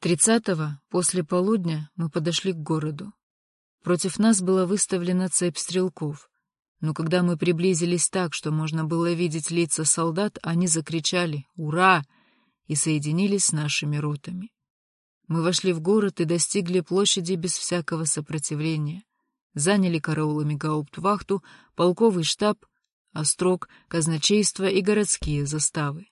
Тридцатого, после полудня, мы подошли к городу. Против нас была выставлена цепь стрелков, но когда мы приблизились так, что можно было видеть лица солдат, они закричали «Ура!» и соединились с нашими ротами. Мы вошли в город и достигли площади без всякого сопротивления. Заняли караулами гауптвахту, полковый штаб, острог, казначейство и городские заставы.